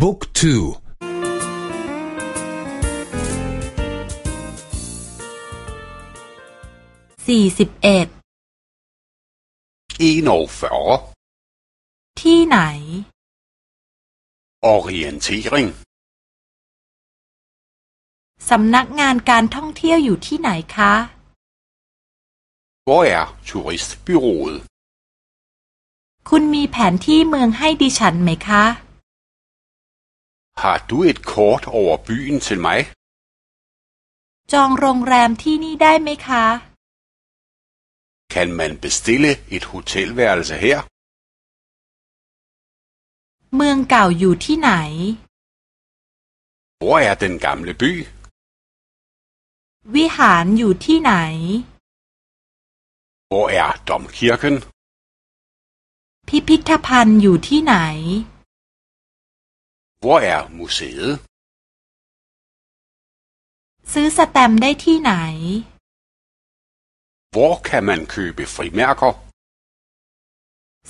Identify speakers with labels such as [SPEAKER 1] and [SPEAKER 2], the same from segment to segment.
[SPEAKER 1] บุ๊กทู
[SPEAKER 2] สี่สิบเอ็ดที่ไหน
[SPEAKER 3] orientering
[SPEAKER 2] สำนักงานการท่องเที่ยวอยู่ที่ไหนคะ
[SPEAKER 3] Hvor er turistbyrået?
[SPEAKER 2] คุณมีแผนที่เมืองให้ดิฉันไหมคะ
[SPEAKER 3] Har du et kort over byen til mig?
[SPEAKER 2] จองโรงแรมที่นี่ได้ไหมคะ
[SPEAKER 3] Kan man bestille et hotelværelse her?
[SPEAKER 2] เมืองเก่าอยู่ที่ไหน
[SPEAKER 3] Hvor er den gamle by?
[SPEAKER 2] วิหารอยู่ที่ไหน
[SPEAKER 3] Hvor er domkirken?
[SPEAKER 2] พิพิธภัณฑ์อยู่ที่ไหน
[SPEAKER 3] Hvor er museet?
[SPEAKER 2] ซื้อสแตมได้ที่ไหน
[SPEAKER 3] Hvor kan man købe frimærker?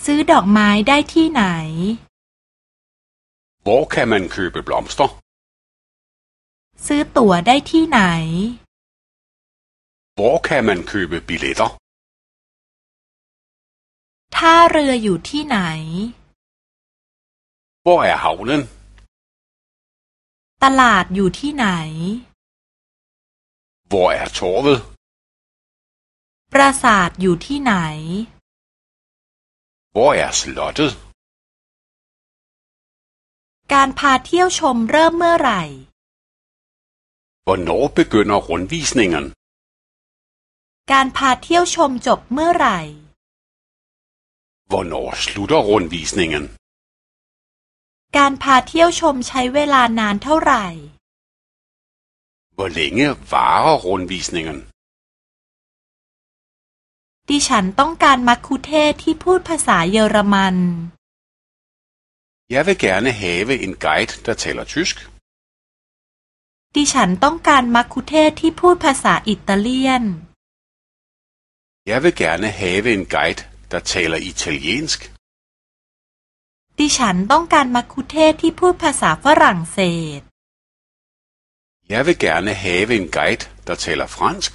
[SPEAKER 2] ซื้อดอกไม้ได้ที่ไหน
[SPEAKER 3] Hvor kan man købe blomster?
[SPEAKER 2] ซื้อตั๋วได้ที่ไหน
[SPEAKER 3] Hvor kan man købe billetter?
[SPEAKER 2] ท่าเรืออยู่ที่ไหน
[SPEAKER 3] Hvor er havnen?
[SPEAKER 2] ตลาดอยู่ที่ไหน
[SPEAKER 3] Hvor er torvet?
[SPEAKER 2] ปราสาทอยู่ที่ไหน
[SPEAKER 3] Hvor er slottet?
[SPEAKER 2] การพาเที่ยวชมเริ่มเมื่อไหร่
[SPEAKER 3] Hvornår begynder rundvisningen?
[SPEAKER 2] การพาเที่ยวชมจบเมื่อไหร่
[SPEAKER 3] Hvornår slutter rundvisningen?
[SPEAKER 2] การพาเที่ยวชมใช้เวลานานเท่าไหร่
[SPEAKER 3] Hvor længe varer rundvisningen?
[SPEAKER 2] ดิฉันต้องการมัคคุเทศที่พูดภาษาเยอรมัน
[SPEAKER 3] Jeg vil gerne have en guide, der taler tysk.
[SPEAKER 2] ดิฉันต้องการมัคคุเทศที่พูดภาษาอิตาเลียน
[SPEAKER 3] Jeg vil gerne have en guide, der taler italiensk.
[SPEAKER 2] ดิฉันต้องการมัคคุเทศที่พูดภาษาฝรั่งเศส
[SPEAKER 3] Jeg vil gerne have en guide, der taler fransk.